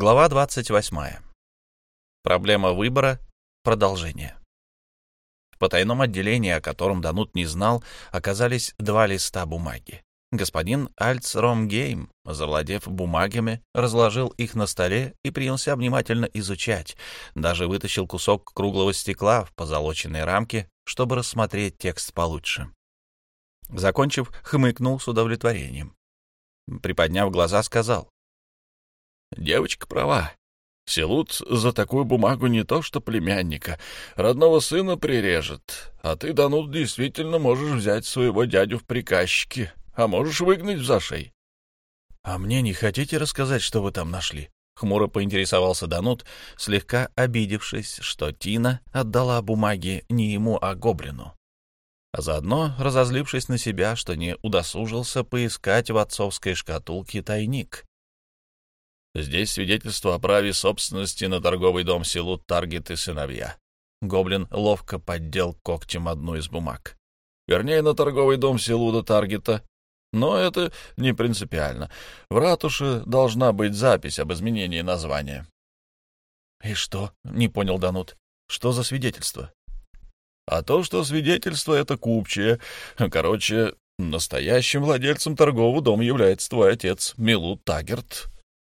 Глава 28. Проблема выбора. Продолжение. В потайном отделении, о котором Данут не знал, оказались два листа бумаги. Господин Альц Ромгейм, завладев бумагами, разложил их на столе и принялся внимательно изучать. Даже вытащил кусок круглого стекла в позолоченной рамке, чтобы рассмотреть текст получше. Закончив, хмыкнул с удовлетворением. Приподняв глаза, сказал. «Девочка права. Селут за такую бумагу не то что племянника, родного сына прирежет, а ты, Данут, действительно можешь взять своего дядю в приказчики, а можешь выгнать в зашей. — А мне не хотите рассказать, что вы там нашли? — хмуро поинтересовался Данут, слегка обидевшись, что Тина отдала бумаги не ему, а гоблину. А заодно разозлившись на себя, что не удосужился поискать в отцовской шкатулке тайник. Здесь свидетельство о праве собственности на торговый дом селу Таргет и сыновья. Гоблин ловко поддел когтем одну из бумаг. Вернее, на торговый дом селуда Таргета. Но это не принципиально. В ратуше должна быть запись об изменении названия. — И что? — не понял Данут. — Что за свидетельство? — А то, что свидетельство — это купчее. Короче, настоящим владельцем торгового дома является твой отец, Милут Тагерт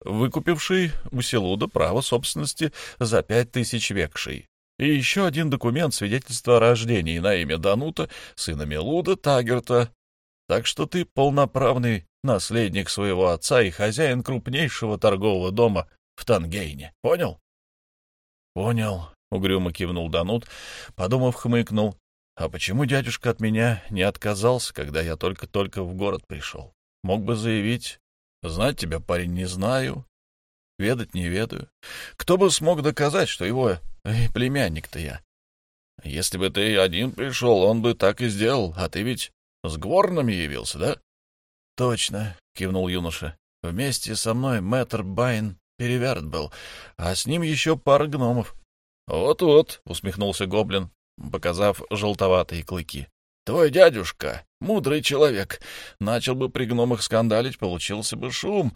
выкупивший у Селуда право собственности за пять тысяч векшей. И еще один документ свидетельства о рождении на имя Данута, сына Мелуда Тагерта. Так что ты полноправный наследник своего отца и хозяин крупнейшего торгового дома в Тангейне. Понял? — Понял, — угрюмо кивнул Данут, подумав, хмыкнул. — А почему дядюшка от меня не отказался, когда я только-только в город пришел? Мог бы заявить, Знать тебя, парень, не знаю, ведать не ведаю. Кто бы смог доказать, что его э, племянник-то я? Если бы ты один пришел, он бы так и сделал, а ты ведь с гворнами явился, да? — Точно, — кивнул юноша. — Вместе со мной мэтр Байн переверт был, а с ним еще пара гномов. Вот — Вот-вот, — усмехнулся гоблин, показав желтоватые клыки. Твой дядюшка, мудрый человек, начал бы при гномах скандалить, получился бы шум.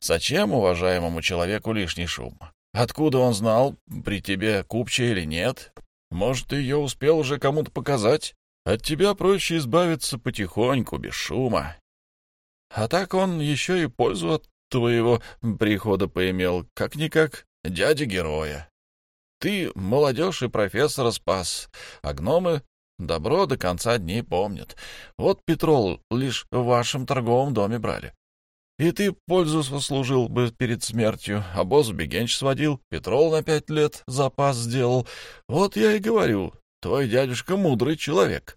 Зачем уважаемому человеку лишний шум? Откуда он знал, при тебе купча или нет? Может, ты ее успел уже кому-то показать? От тебя проще избавиться потихоньку, без шума. А так он еще и пользу от твоего прихода поимел, как-никак дядя героя. Ты молодежь и профессора спас, а гномы Добро до конца дней помнят. Вот Петрол лишь в вашем торговом доме брали. И ты пользу сослужил бы перед смертью, а босс Бегенч сводил, Петрол на пять лет запас сделал. Вот я и говорю, твой дядюшка мудрый человек.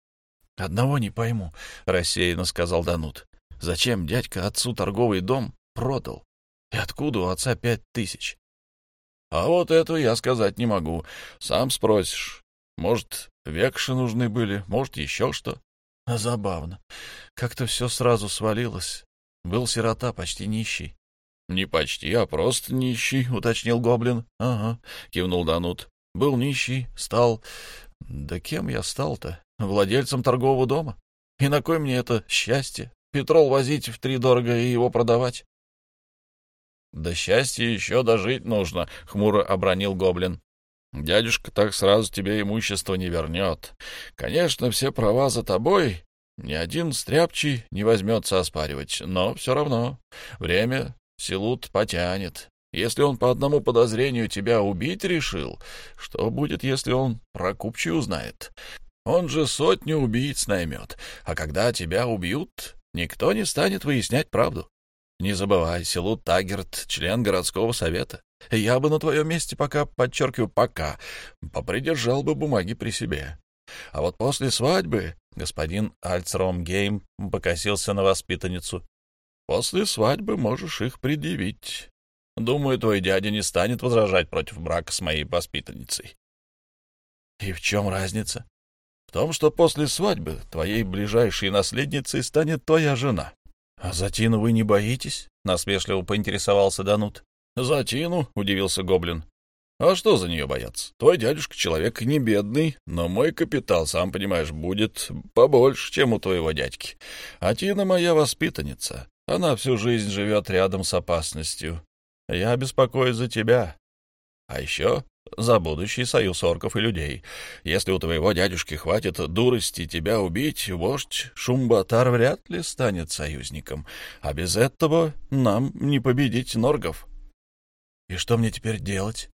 — Одного не пойму, — рассеянно сказал Данут. — Зачем дядька отцу торговый дом продал? И откуда у отца пять тысяч? — А вот этого я сказать не могу. Сам спросишь. Может, векши нужны были, может, еще что. А забавно. Как-то все сразу свалилось. Был сирота, почти нищий. — Не почти, а просто нищий, — уточнил гоблин. — Ага, — кивнул Данут. — Был нищий, стал... Да кем я стал-то? Владельцем торгового дома? И на кой мне это счастье? Петрол возить в три дорого и его продавать? — Да счастья еще дожить нужно, — хмуро обронил гоблин. Дядюшка так сразу тебе имущество не вернет. Конечно, все права за тобой, ни один стряпчий не возьмется оспаривать, но все равно время Силут потянет. Если он по одному подозрению тебя убить решил, что будет, если он про купчий узнает? Он же сотню убийц наймет, а когда тебя убьют, никто не станет выяснять правду. Не забывай, Силут Тагерт — член городского совета. Я бы на твоем месте пока, подчеркиваю, пока, попридержал бы бумаги при себе. А вот после свадьбы господин Альцром Гейм покосился на воспитанницу. После свадьбы можешь их предъявить. Думаю, твой дядя не станет возражать против брака с моей воспитанницей. И в чем разница? В том, что после свадьбы твоей ближайшей наследницей станет твоя жена. — А за Тину вы не боитесь? — насмешливо поинтересовался Данут. «За Тину?» — удивился Гоблин. «А что за нее бояться? Твой дядюшка человек не бедный, но мой капитал, сам понимаешь, будет побольше, чем у твоего дядьки. А Тина моя воспитанница. Она всю жизнь живет рядом с опасностью. Я беспокоюсь за тебя. А еще за будущий союз орков и людей. Если у твоего дядюшки хватит дурости тебя убить, вождь Шумбатар вряд ли станет союзником. А без этого нам не победить норгов. И что мне теперь делать?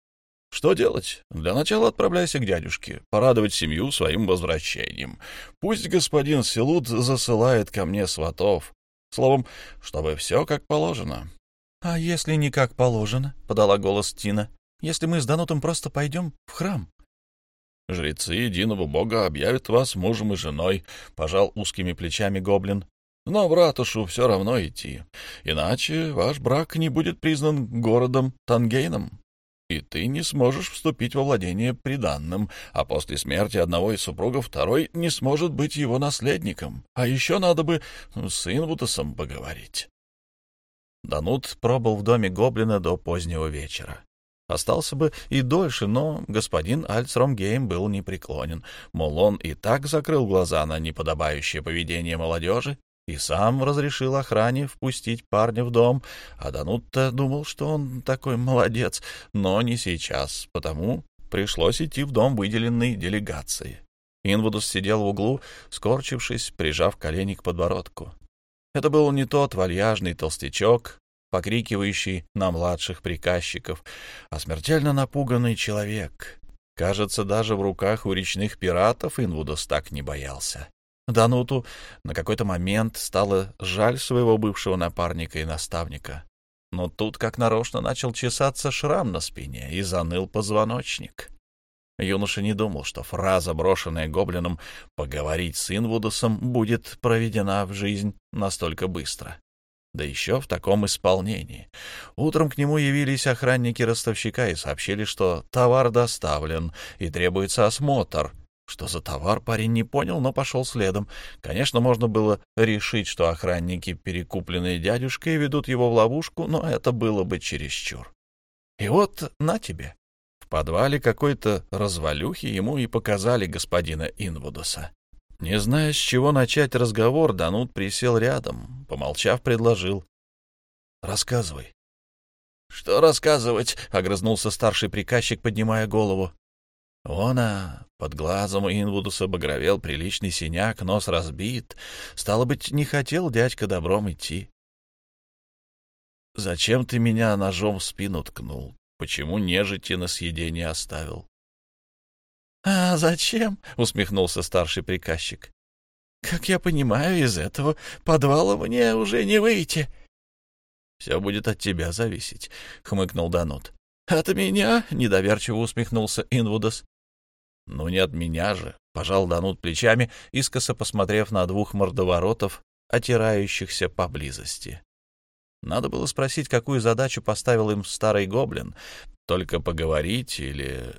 Что делать? Для начала отправляйся к дядюшке, порадовать семью своим возвращением. Пусть господин Селут засылает ко мне сватов. Словом, чтобы все как положено. — А если не как положено? — подала голос Тина если мы с Данутом просто пойдем в храм? — Жрецы единого бога объявят вас мужем и женой, — пожал узкими плечами гоблин. — Но в ратушу все равно идти, иначе ваш брак не будет признан городом Тангейном, и ты не сможешь вступить во владение приданным, а после смерти одного из супругов второй не сможет быть его наследником. А еще надо бы с Инвутасом поговорить. Данут пробыл в доме гоблина до позднего вечера. Остался бы и дольше, но господин Альцромгейм был непреклонен, мол, он и так закрыл глаза на неподобающее поведение молодежи и сам разрешил охране впустить парня в дом, а Данутта думал, что он такой молодец, но не сейчас, потому пришлось идти в дом выделенной делегации. Инвудус сидел в углу, скорчившись, прижав колени к подбородку. Это был не тот вальяжный толстячок, покрикивающий на младших приказчиков, а смертельно напуганный человек. Кажется, даже в руках у речных пиратов Инвудос так не боялся. Дануту на какой-то момент стало жаль своего бывшего напарника и наставника. Но тут как нарочно начал чесаться шрам на спине и заныл позвоночник. Юноша не думал, что фраза, брошенная гоблином «поговорить с Инвудосом», будет проведена в жизнь настолько быстро да еще в таком исполнении. Утром к нему явились охранники ростовщика и сообщили, что товар доставлен и требуется осмотр. Что за товар, парень не понял, но пошел следом. Конечно, можно было решить, что охранники, перекупленные дядюшкой, ведут его в ловушку, но это было бы чересчур. И вот на тебе. В подвале какой-то развалюхи ему и показали господина Инвудоса. Не зная, с чего начать разговор, Данут присел рядом, помолчав, предложил. «Рассказывай». «Что рассказывать?» — огрызнулся старший приказчик, поднимая голову. Он, а под глазом Инвудуса багровел приличный синяк, нос разбит. Стало быть, не хотел дядька добром идти. «Зачем ты меня ножом в спину ткнул? Почему нежити на съедение оставил?» «А зачем?» — усмехнулся старший приказчик. «Как я понимаю, из этого подвала мне уже не выйти». «Все будет от тебя зависеть», — хмыкнул Данут. «От меня?» — недоверчиво усмехнулся Инвудас. «Ну не от меня же», — пожал Данут плечами, искоса посмотрев на двух мордоворотов, отирающихся поблизости. Надо было спросить, какую задачу поставил им старый гоблин. Только поговорить или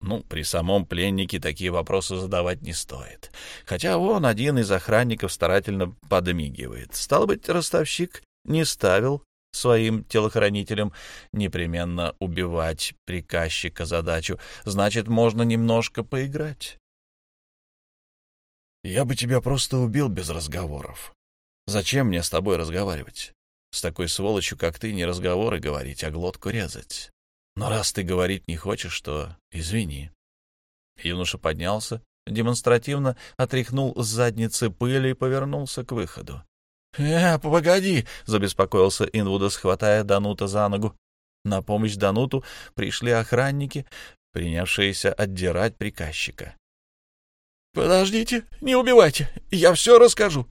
ну, при самом пленнике такие вопросы задавать не стоит. Хотя он, один из охранников, старательно подмигивает. Стал быть, ростовщик не ставил своим телохранителям непременно убивать приказчика задачу. Значит, можно немножко поиграть. Я бы тебя просто убил без разговоров. Зачем мне с тобой разговаривать? С такой сволочью, как ты, не разговоры говорить, а глотку резать. Но раз ты говорить не хочешь, то извини. Юноша поднялся, демонстративно отряхнул с задницы пыли и повернулся к выходу. — Э, погоди! — забеспокоился Инвудас, хватая Данута за ногу. На помощь Дануту пришли охранники, принявшиеся отдирать приказчика. — Подождите, не убивайте, я все расскажу.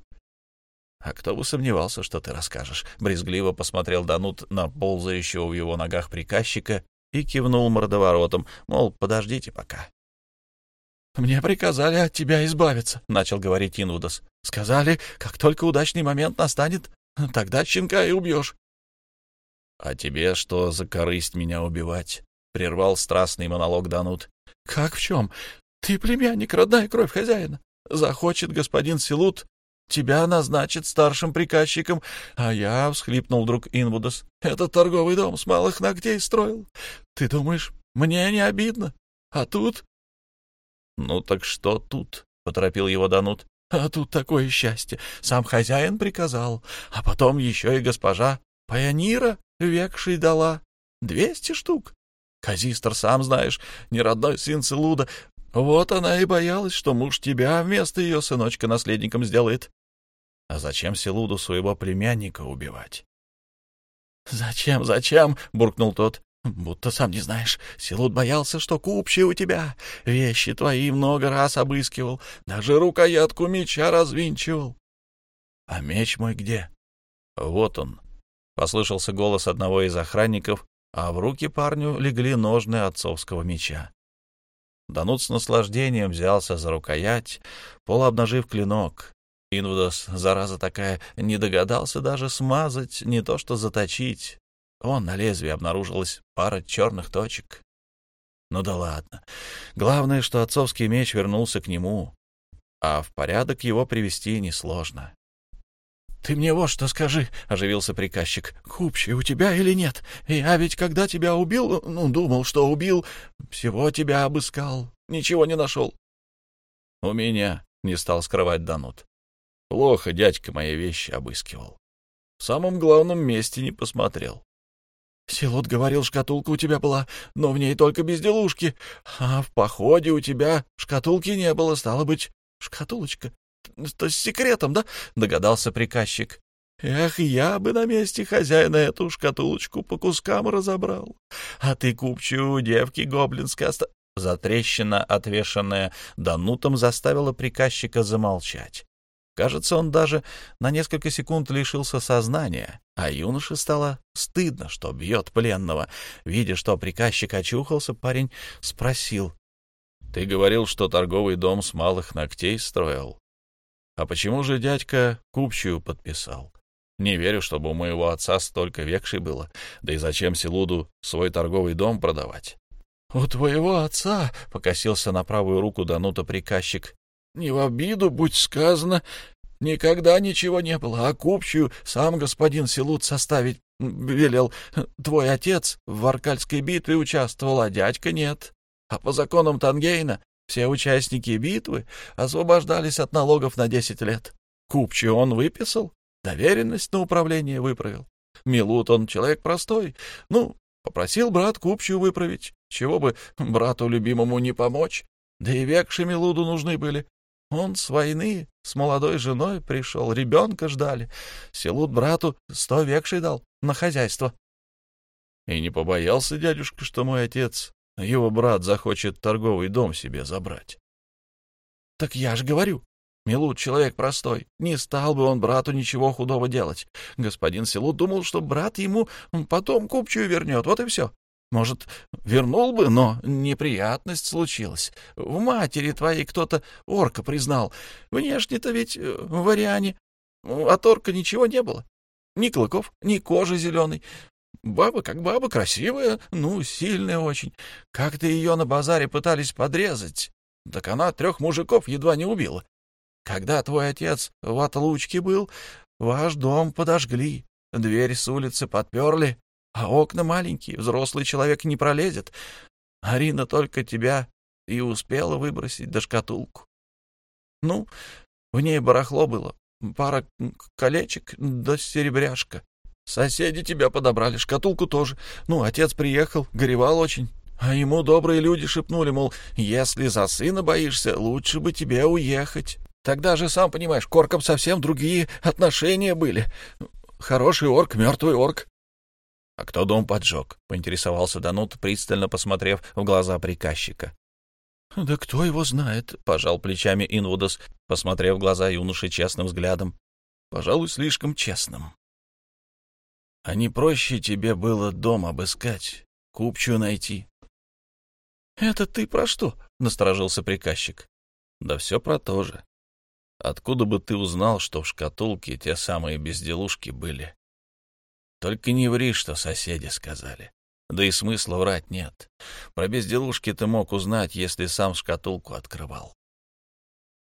— А кто бы сомневался, что ты расскажешь? — брезгливо посмотрел Данут на ползающего в его ногах приказчика и кивнул мордоворотом, мол, подождите пока. «Мне приказали от тебя избавиться», — начал говорить Инвудас. «Сказали, как только удачный момент настанет, тогда щенка и убьешь». «А тебе что за корысть меня убивать?» — прервал страстный монолог Данут. «Как в чем? Ты племянник, родная кровь хозяина. Захочет господин Силут, тебя назначит старшим приказчиком, а я, — всхлипнул вдруг Инвудас, — этот торговый дом с малых ногтей строил. Ты думаешь, мне не обидно? А тут...» «Ну так что тут?» — поторопил его Данут. «А тут такое счастье! Сам хозяин приказал, а потом еще и госпожа Паянира векшей дала. Двести штук. Казистр, сам знаешь, не родной сын Целуда. Вот она и боялась, что муж тебя вместо ее сыночка наследником сделает. А зачем Селуду своего племянника убивать? — Зачем, зачем? — буркнул тот. — Будто сам не знаешь. Селуд боялся, что купчий у тебя. Вещи твои много раз обыскивал. Даже рукоятку меча развинчивал. — А меч мой где? — Вот он. Послышался голос одного из охранников, а в руки парню легли ножны отцовского меча. Данут с наслаждением взялся за рукоять, полуобнажив клинок. Инвудос, зараза такая, не догадался даже смазать, не то что заточить. Вон на лезвии обнаружилась пара черных точек. Ну да ладно. Главное, что отцовский меч вернулся к нему, а в порядок его привести несложно. «Ты мне вот что скажи», — оживился приказчик. «Купчий у тебя или нет? Я ведь когда тебя убил, ну, думал, что убил, всего тебя обыскал, ничего не нашел». «У меня», — не стал скрывать Данут. «Плохо дядька мои вещи обыскивал. В самом главном месте не посмотрел». «Селот говорил, шкатулка у тебя была, но в ней только безделушки, а в походе у тебя шкатулки не было, стало быть, шкатулочка то с секретом, да? — догадался приказчик. Эх, я бы на месте хозяина эту шкатулочку по кускам разобрал. А ты купчу девки гоблинской оста... Затрещина, отвешенная Данутом, заставила приказчика замолчать. Кажется, он даже на несколько секунд лишился сознания, а юноше стало стыдно, что бьет пленного. Видя, что приказчик очухался, парень спросил. — Ты говорил, что торговый дом с малых ногтей строил? А почему же дядька купчую подписал? Не верю, чтобы у моего отца столько векшей было. Да и зачем Селуду свой торговый дом продавать? — У твоего отца, — покосился на правую руку Данута приказчик, — не в обиду, будь сказано, никогда ничего не было, а купчую сам господин Селуд составить велел. Твой отец в Аркальской битве участвовал, а дядька нет. А по законам Тангейна все участники битвы освобождались от налогов на десять лет. Купчи он выписал, доверенность на управление выправил. Милут он человек простой. Ну, попросил брат Купчу выправить. Чего бы брату любимому не помочь? Да и векши Милуду нужны были. Он с войны с молодой женой пришел, ребенка ждали. Селут брату сто векшей дал на хозяйство. И не побоялся дядюшка, что мой отец его брат захочет торговый дом себе забрать. — Так я же говорю, Милут человек простой, не стал бы он брату ничего худого делать. Господин Селут думал, что брат ему потом купчую вернет, вот и все. Может, вернул бы, но неприятность случилась. В матери твоей кто-то орка признал. Внешне-то ведь э, в вариане от орка ничего не было. Ни клыков, ни кожи зеленой. Баба как баба, красивая, ну, сильная очень. Как-то ее на базаре пытались подрезать, так она трех мужиков едва не убила. Когда твой отец в отлучке был, ваш дом подожгли, дверь с улицы подперли, а окна маленькие, взрослый человек не пролезет. Арина только тебя и успела выбросить до шкатулку. Ну, в ней барахло было, пара колечек да серебряшка. Соседи тебя подобрали, шкатулку тоже. Ну, отец приехал, горевал очень. А ему добрые люди шепнули, мол, если за сына боишься, лучше бы тебе уехать. Тогда же, сам понимаешь, к оркам совсем другие отношения были. Хороший орк, мертвый орк. — А кто дом поджег? — поинтересовался Данут, пристально посмотрев в глаза приказчика. — Да кто его знает? — пожал плечами Инвудос, посмотрев в глаза юноши честным взглядом. — Пожалуй, слишком честным. А не проще тебе было дом обыскать, купчую найти? — Это ты про что? — насторожился приказчик. — Да все про то же. Откуда бы ты узнал, что в шкатулке те самые безделушки были? Только не ври, что соседи сказали. Да и смысла врать нет. Про безделушки ты мог узнать, если сам шкатулку открывал.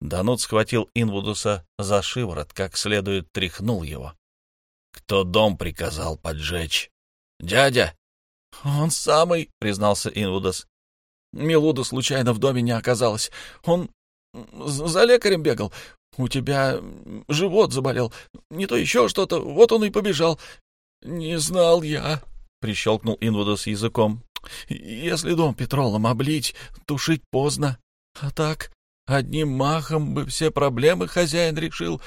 Данут схватил Инвудуса за шиворот, как следует тряхнул его. Кто дом приказал поджечь? Дядя? Он самый, признался Инвудас. Милуда случайно в доме не оказалась. Он за лекарем бегал. У тебя живот заболел. Не то еще что-то. Вот он и побежал. Не знал я. — прищелкнул Инвудос языком. «Если дом петролом облить, тушить поздно. А так, одним махом бы все проблемы хозяин решил.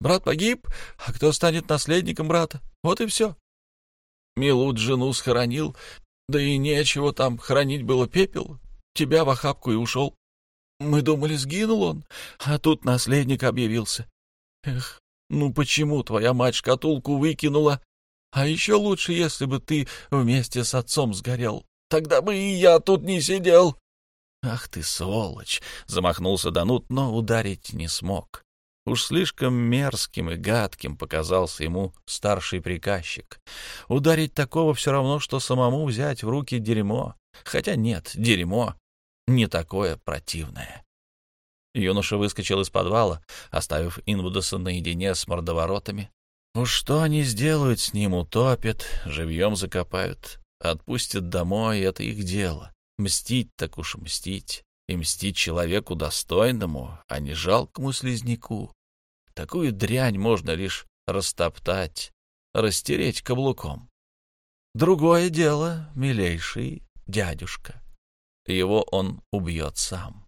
Брат погиб, а кто станет наследником брата? Вот и все. Милут жену схоронил, да и нечего там хранить было пепел. Тебя в охапку и ушел. Мы думали, сгинул он, а тут наследник объявился. Эх, ну почему твоя мать шкатулку выкинула? А еще лучше, если бы ты вместе с отцом сгорел. Тогда бы и я тут не сидел. Ах ты, сволочь! Замахнулся Данут, но ударить не смог. Уж слишком мерзким и гадким показался ему старший приказчик. Ударить такого все равно, что самому взять в руки дерьмо. Хотя нет, дерьмо не такое противное. Юноша выскочил из подвала, оставив Инвудоса наедине с мордоворотами. Уж что они сделают с ним, утопят, живьем закопают, отпустят домой, это их дело. Мстить так уж мстить. И мстить человеку достойному, а не жалкому слизняку. Такую дрянь можно лишь растоптать, растереть каблуком. Другое дело, милейший дядюшка. Его он убьет сам.